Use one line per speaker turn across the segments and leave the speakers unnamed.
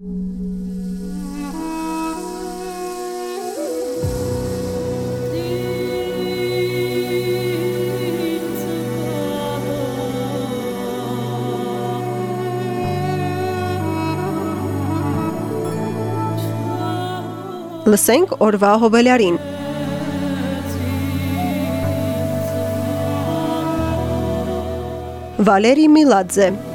Լսենք օրվա հոբելարին։ Վալերի Միլաձե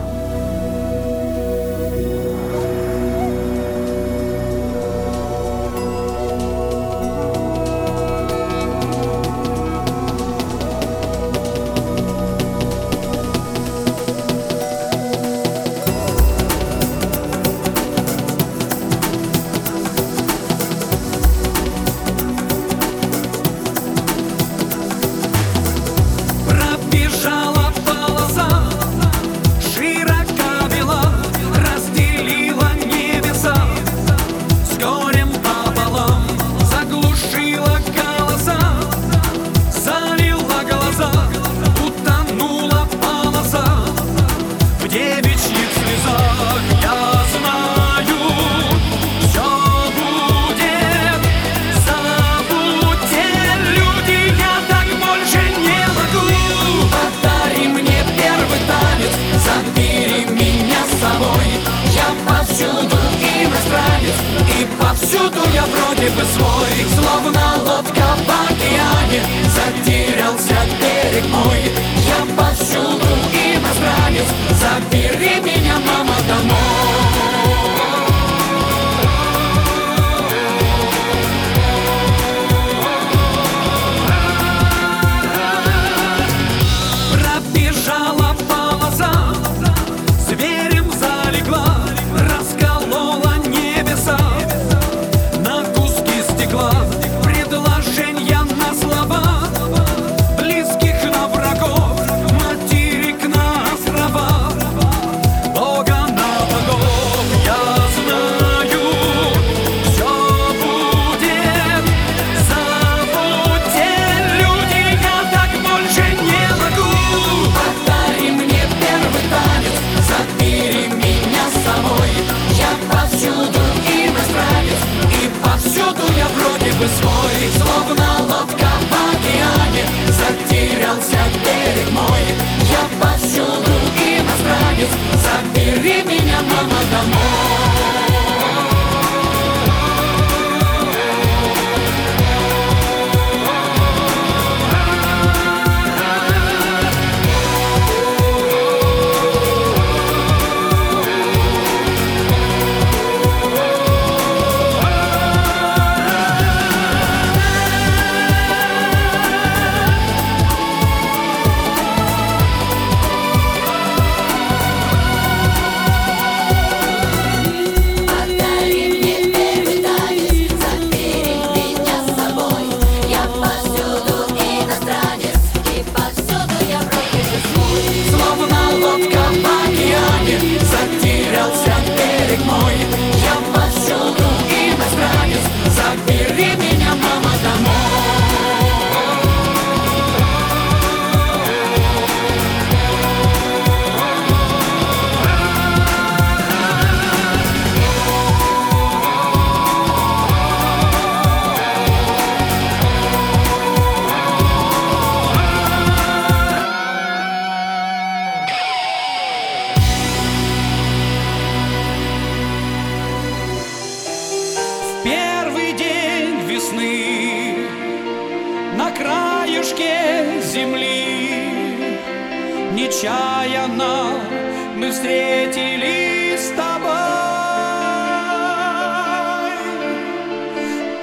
мы встретились с тобой.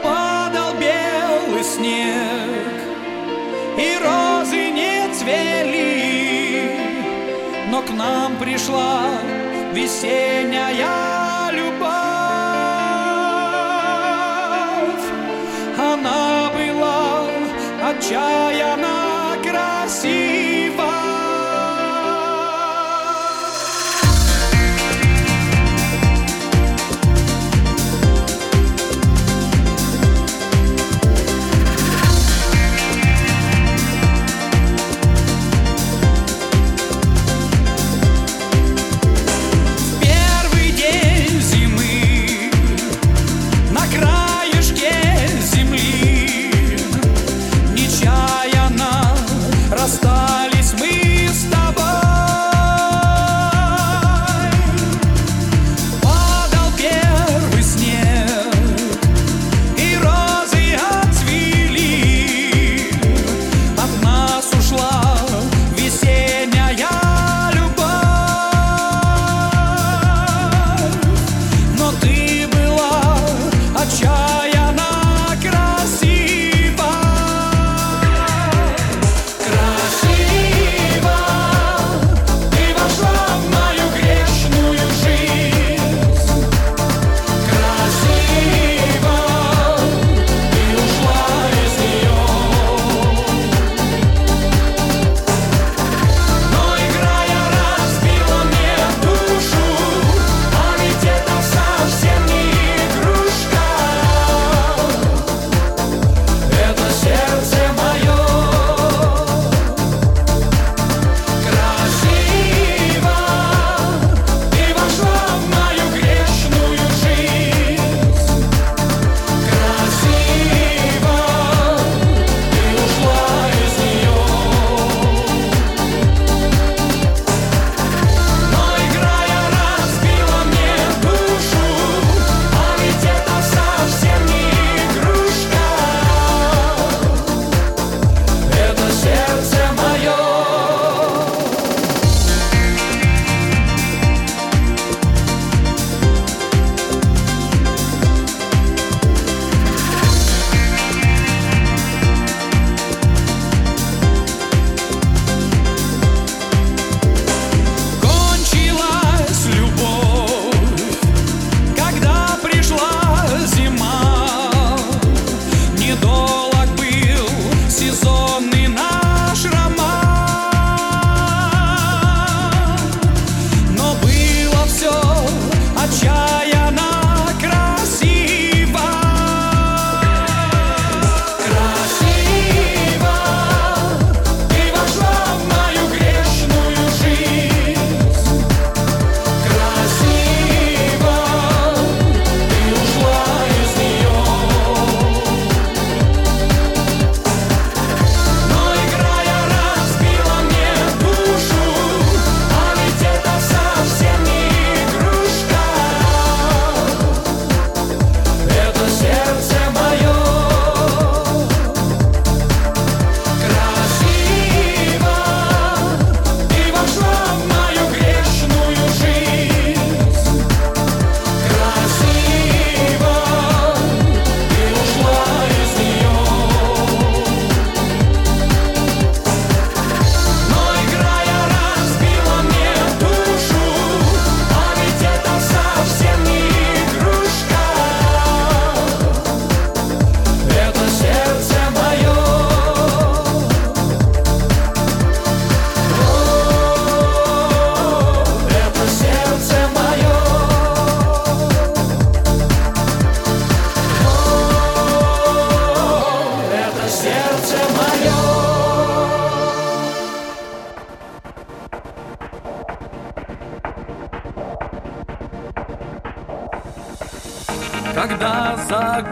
Падал белый снег, и розы не цвели, но к нам пришла весенняя любовь. Она была
отчаянна.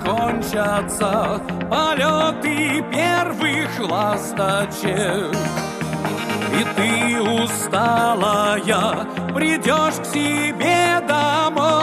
Закончатся полеты первых ласточек. И ты усталая придешь к себе домой.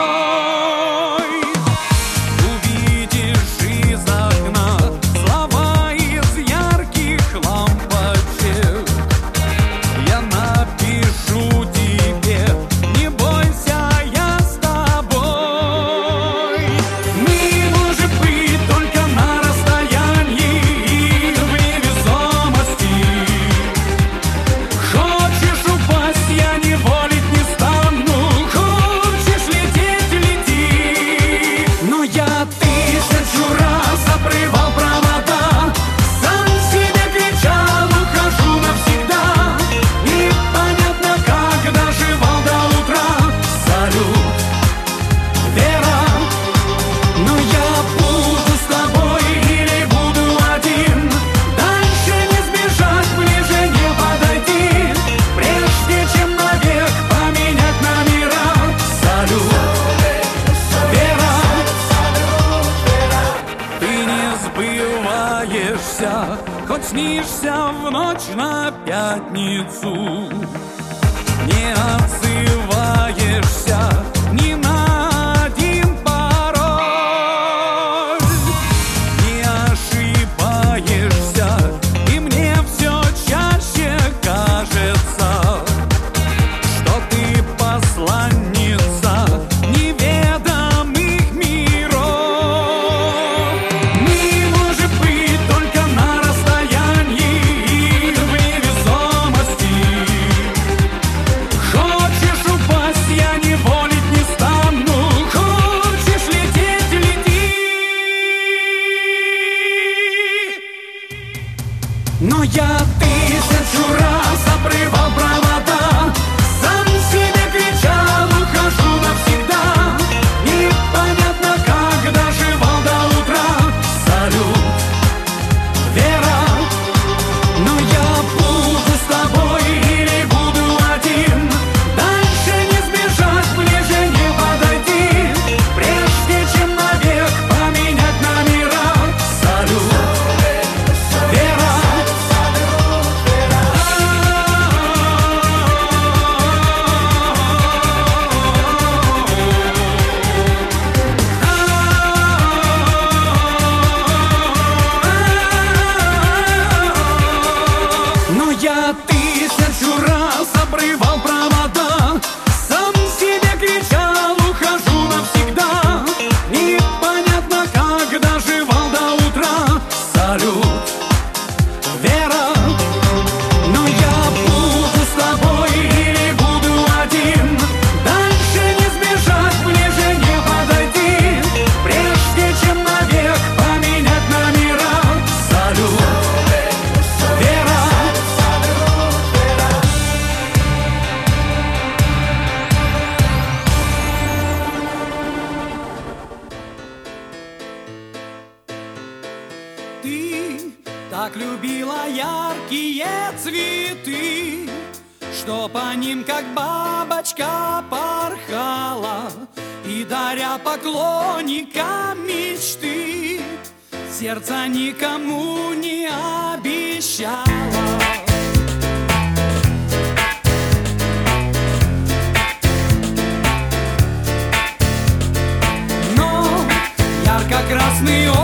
прекрасный.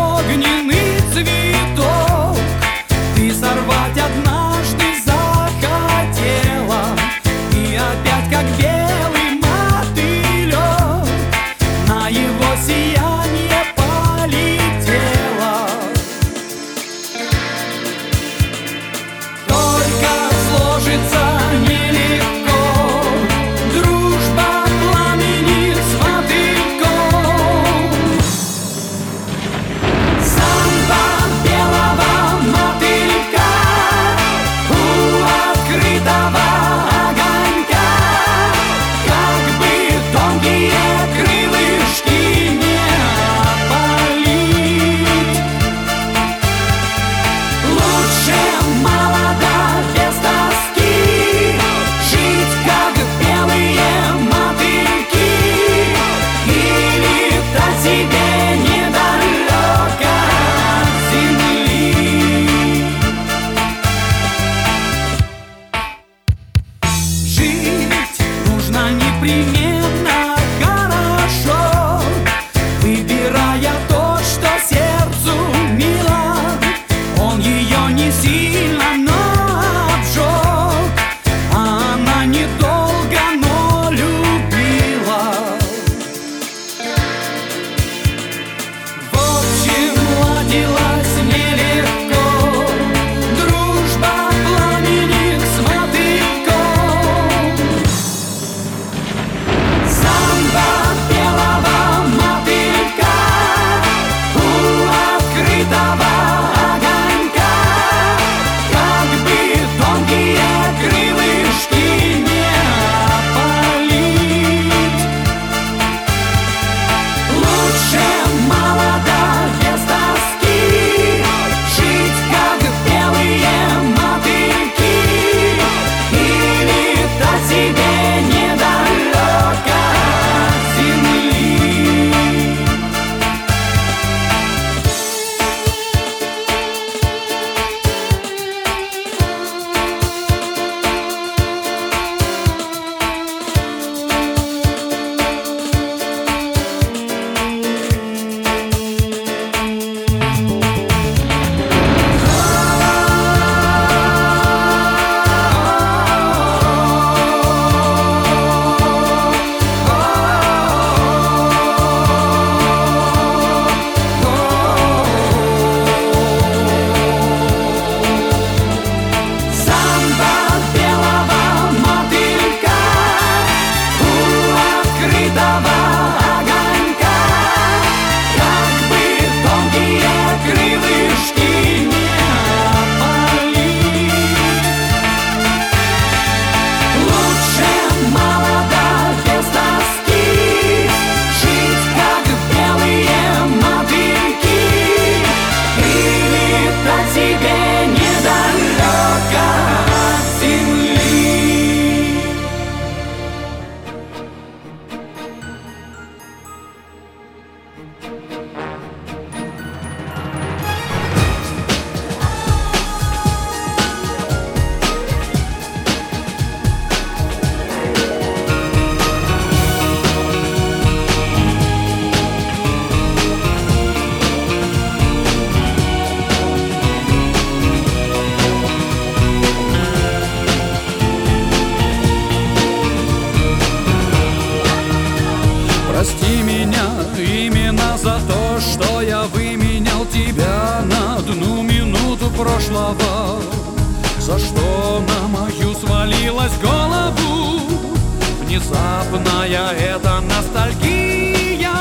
Внезапная эта ностальгия.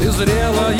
Ты зрелая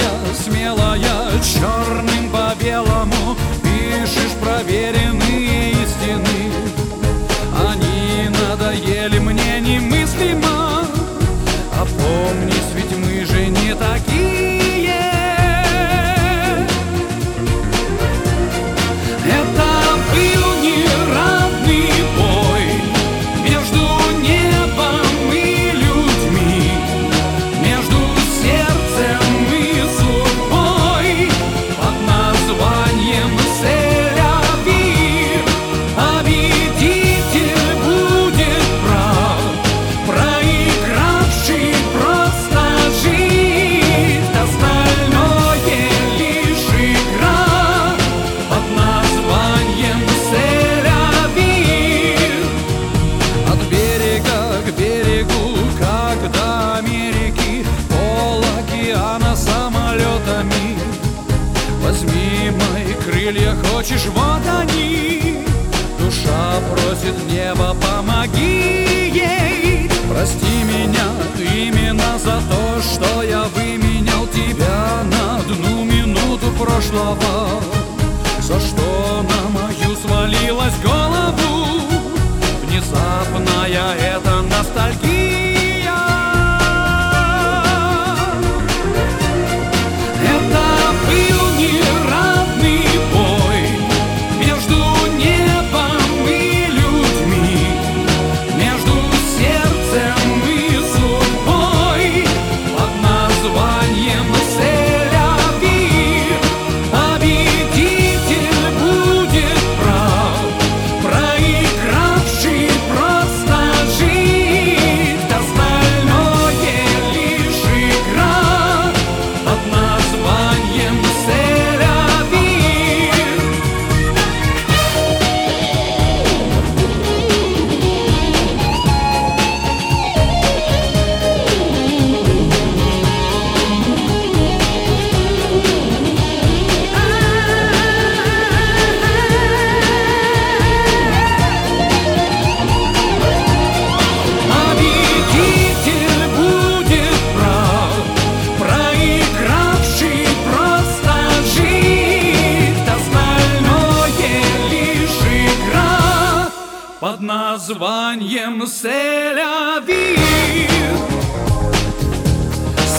названием Селяви.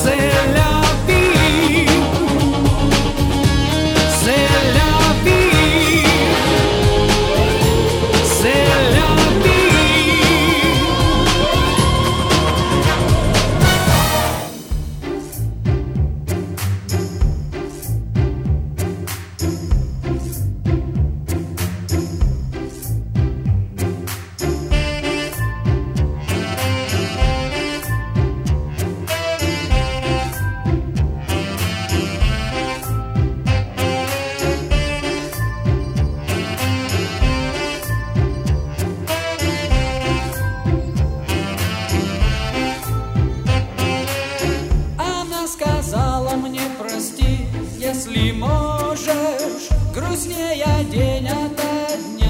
Селяви. мне прости, если можешь, грустнее день ото дня.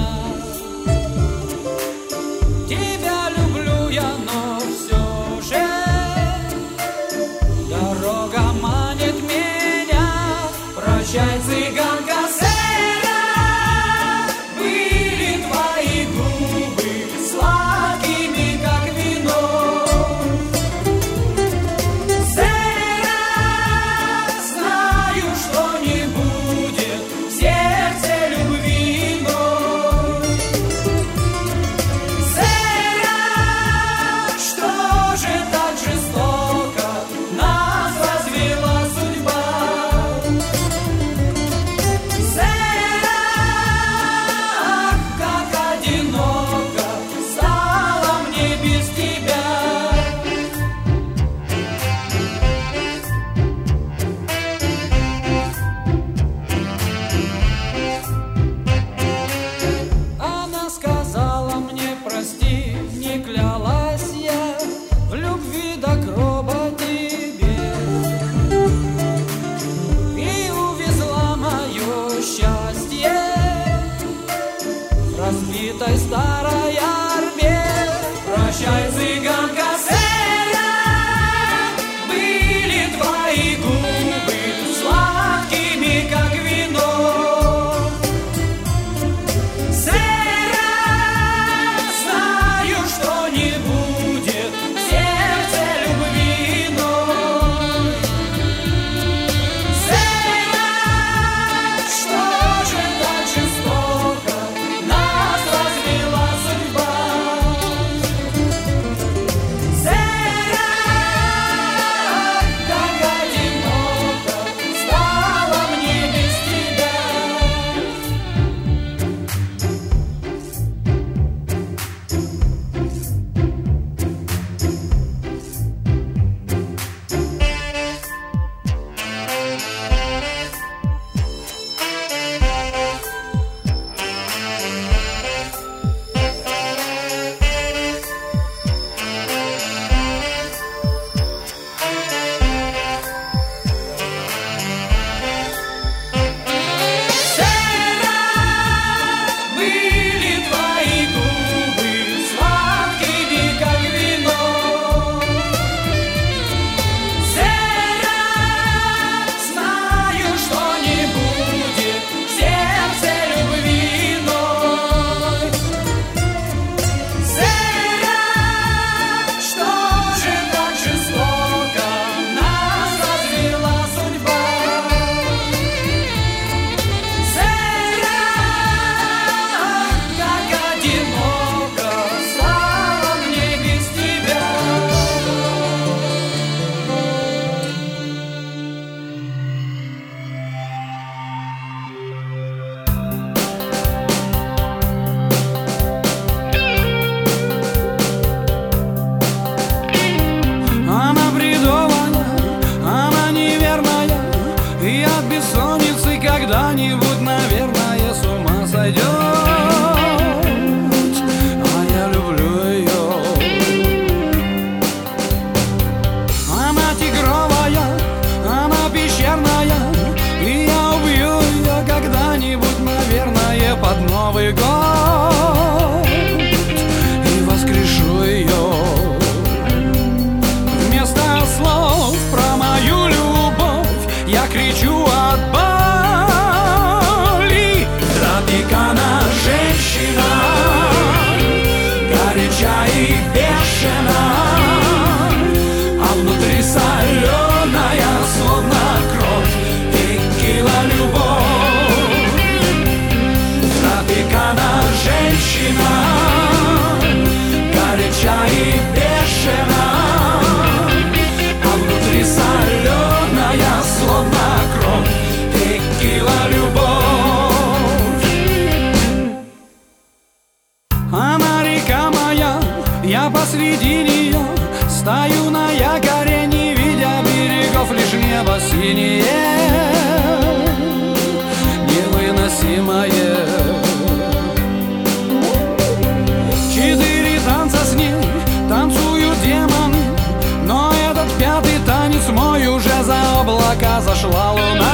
облака зашла луна.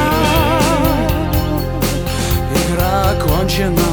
Игра окончена.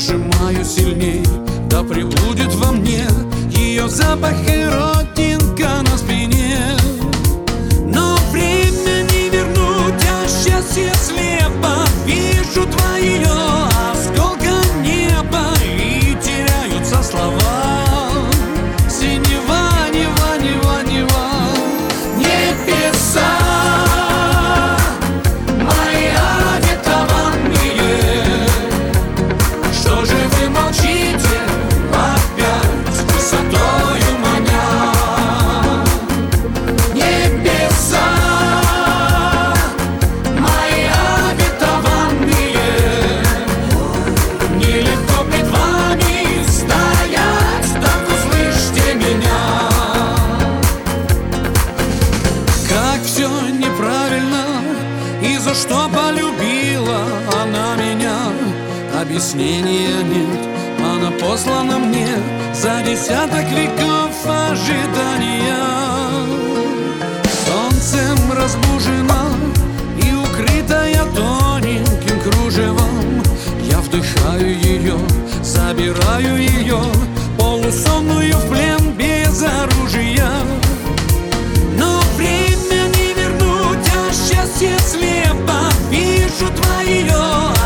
прижимаю сильней Да прибудет во мне ее запах и розы Объяснения нет Она послана мне За десяток веков ожидания. Солнцем разбужена И укрытая тоненьким кружевом. Я вдыхаю ее Забираю ее Полусонную в плен без оружия. Но время не вернуть, а счастье слепо Вижу твое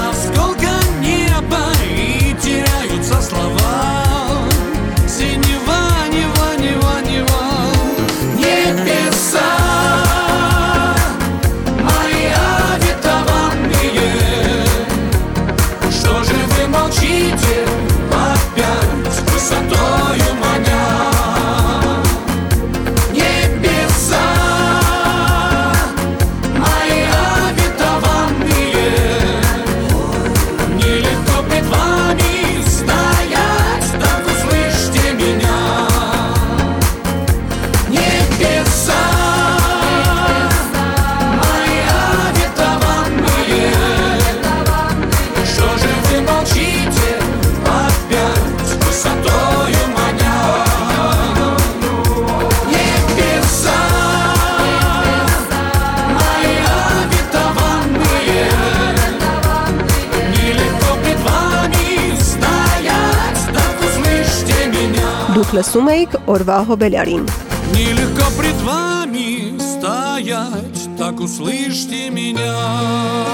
լսում էիք օրվա հոբելյարին։
Нелегко пред вами стоять, так услышьте меня